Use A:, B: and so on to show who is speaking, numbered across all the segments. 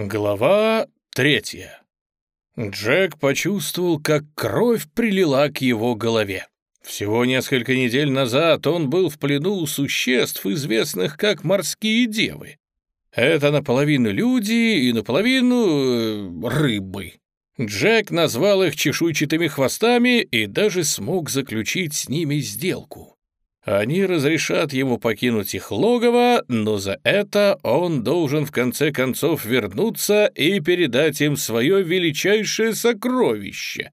A: Глава третья. Джек почувствовал, как кровь прилила к его голове. Всего несколько недель назад он был в плену у существ, известных как морские девы. Это наполовину люди и наполовину э, рыбы. Джек назвал их чешуйчатыми хвостами и даже смог заключить с ними сделку. Они разрешат ему покинуть их логово, но за это он должен в конце концов вернуться и передать им свое величайшее сокровище.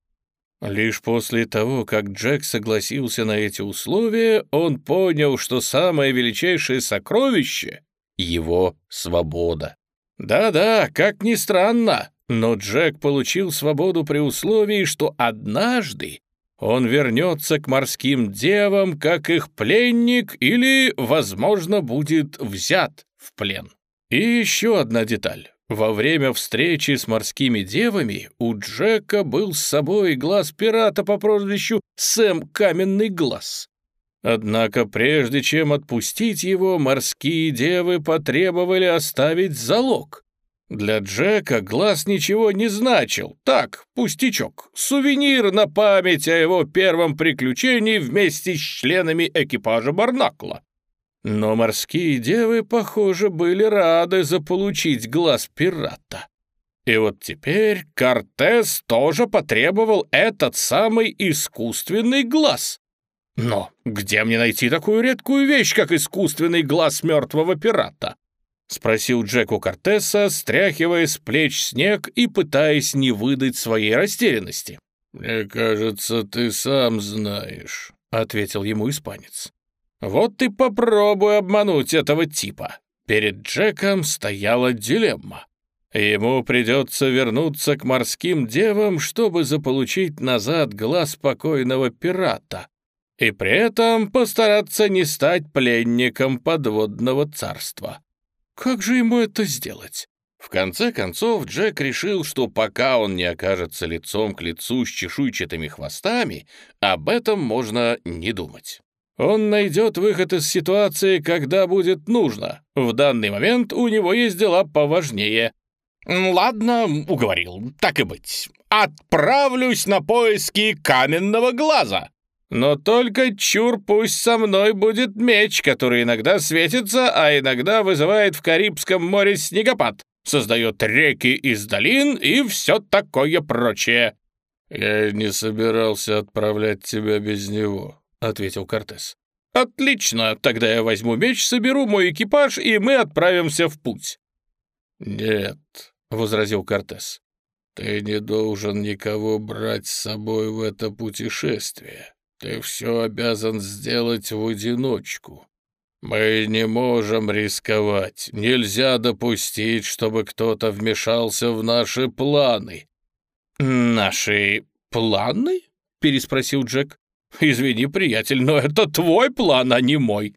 A: Лишь после того, как Джек согласился на эти условия, он понял, что самое величайшее сокровище — его свобода. Да-да, как ни странно, но Джек получил свободу при условии, что однажды он вернется к морским девам, как их пленник, или, возможно, будет взят в плен. И еще одна деталь. Во время встречи с морскими девами у Джека был с собой глаз пирата по прозвищу Сэм Каменный Глаз. Однако прежде чем отпустить его, морские девы потребовали оставить залог. Для Джека глаз ничего не значил. Так, пустячок, сувенир на память о его первом приключении вместе с членами экипажа Барнакла. Но морские девы, похоже, были рады заполучить глаз пирата. И вот теперь Кортес тоже потребовал этот самый искусственный глаз. Но где мне найти такую редкую вещь, как искусственный глаз мертвого пирата? — спросил Джек у Кортеса, стряхивая с плеч снег и пытаясь не выдать своей растерянности.
B: «Мне кажется, ты сам знаешь», — ответил ему испанец.
A: «Вот ты попробуй обмануть этого типа». Перед Джеком стояла дилемма. Ему придется вернуться к морским девам, чтобы заполучить назад глаз покойного пирата, и при этом постараться не стать пленником подводного царства. Как же ему это сделать? В конце концов, Джек решил, что пока он не окажется лицом к лицу с чешуйчатыми хвостами, об этом можно не думать. Он найдет выход из ситуации, когда будет нужно. В данный момент у него есть дела поважнее. «Ладно, уговорил, так и быть. Отправлюсь на поиски каменного глаза», но только чур пусть со мной будет меч, который иногда светится, а иногда вызывает в Карибском море снегопад, создает реки из долин и все такое прочее».
B: «Я не собирался отправлять тебя без него», — ответил Кортес.
A: «Отлично, тогда я возьму меч, соберу мой экипаж, и мы отправимся в путь».
B: «Нет», — возразил Кортес, — «ты не должен никого брать с собой в это путешествие. Ты все обязан сделать в одиночку. Мы не можем рисковать. Нельзя допустить, чтобы кто-то вмешался в наши планы».
A: «Наши планы?» — переспросил Джек. «Извини, приятель, но это твой план, а не мой».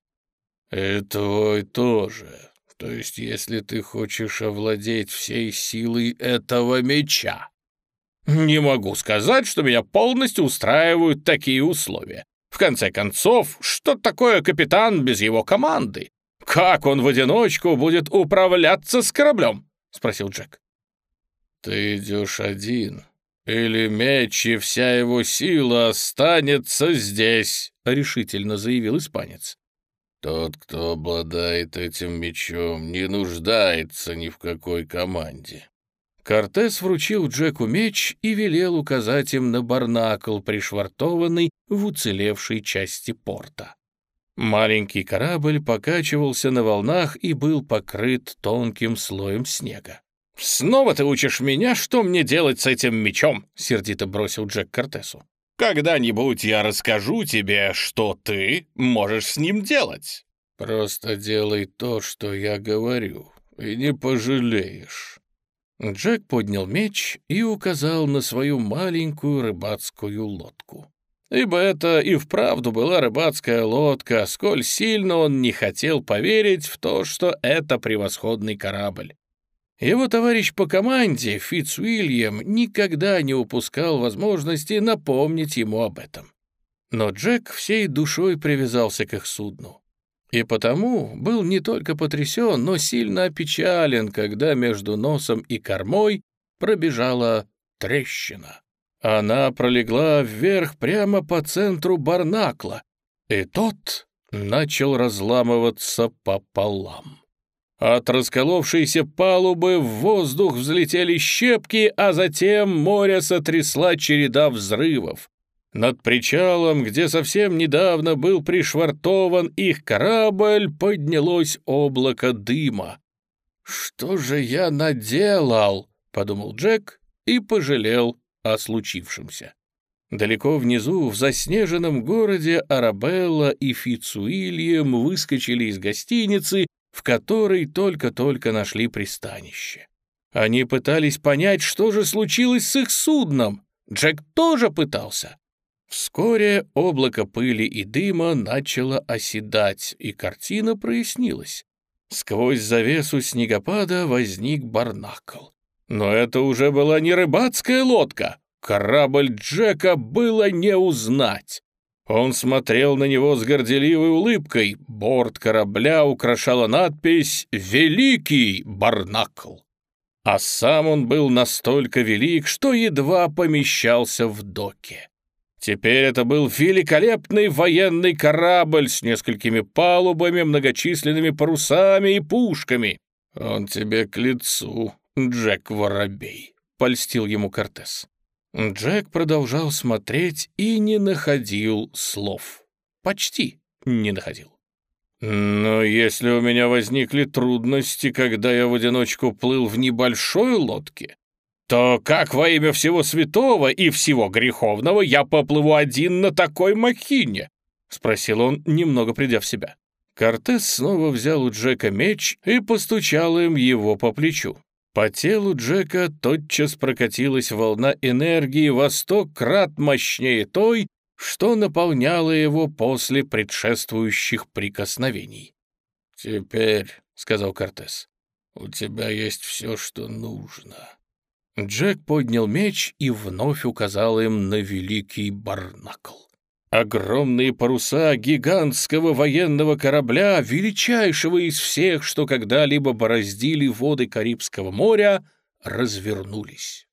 B: «И твой тоже. То есть, если ты хочешь овладеть всей силой этого меча».
A: Не могу сказать, что меня полностью устраивают такие условия. В конце концов, что такое капитан без его команды? Как он в одиночку будет управляться с кораблем? Спросил Джек.
B: Ты идешь один, или меч и вся его сила останется здесь, решительно заявил испанец. Тот, кто обладает этим мечом, не нуждается ни в какой команде.
A: Кортес вручил Джеку меч и велел указать им на барнакл, пришвартованный в уцелевшей части порта. Маленький корабль покачивался на волнах и был покрыт тонким слоем снега. «Снова ты учишь меня, что мне делать с этим мечом?» — сердито бросил Джек Кортесу. «Когда-нибудь я расскажу тебе, что ты можешь с ним делать».
B: «Просто делай то, что я говорю, и не пожалеешь».
A: Джек поднял меч и указал на свою маленькую рыбацкую лодку. Ибо это и вправду была рыбацкая лодка, сколь сильно он не хотел поверить в то, что это превосходный корабль. Его товарищ по команде, Фитц Уильям, никогда не упускал возможности напомнить ему об этом. Но Джек всей душой привязался к их судну. И потому был не только потрясен, но сильно опечален, когда между носом и кормой пробежала трещина. Она пролегла вверх прямо по центру барнакла, и тот начал разламываться пополам. От расколовшейся палубы в воздух взлетели щепки, а затем море сотрясла череда взрывов. Над причалом, где совсем недавно был пришвартован их корабль, поднялось облако дыма. «Что же я наделал?» — подумал Джек и пожалел о случившемся. Далеко внизу, в заснеженном городе, Арабелла и Фицуильям выскочили из гостиницы, в которой только-только нашли пристанище. Они пытались понять, что же случилось с их судном. Джек тоже пытался. Вскоре облако пыли и дыма начало оседать, и картина прояснилась. Сквозь завесу снегопада возник барнакл. Но это уже была не рыбацкая лодка. Корабль Джека было не узнать. Он смотрел на него с горделивой улыбкой. Борт корабля украшала надпись «Великий Барнакл». А сам он был настолько велик, что едва помещался в доке. Теперь это был великолепный военный корабль с несколькими палубами, многочисленными парусами и пушками. «Он тебе к лицу, Джек Воробей», — польстил ему Кортес. Джек продолжал смотреть и не находил слов. Почти не находил. «Но если у меня возникли трудности, когда я в одиночку плыл в небольшой лодке, то как во имя всего святого и всего греховного я поплыву один на такой махине?» — спросил он, немного придя в себя. Кортес снова взял у Джека меч и постучал им его по плечу. По телу Джека тотчас прокатилась волна энергии во сто крат мощнее той, что наполняла его после предшествующих прикосновений. «Теперь», — сказал Кортес, — «у тебя есть все, что нужно». Джек поднял меч и вновь указал им на великий барнакл. Огромные паруса гигантского военного корабля, величайшего из всех, что когда-либо бороздили воды Карибского моря, развернулись.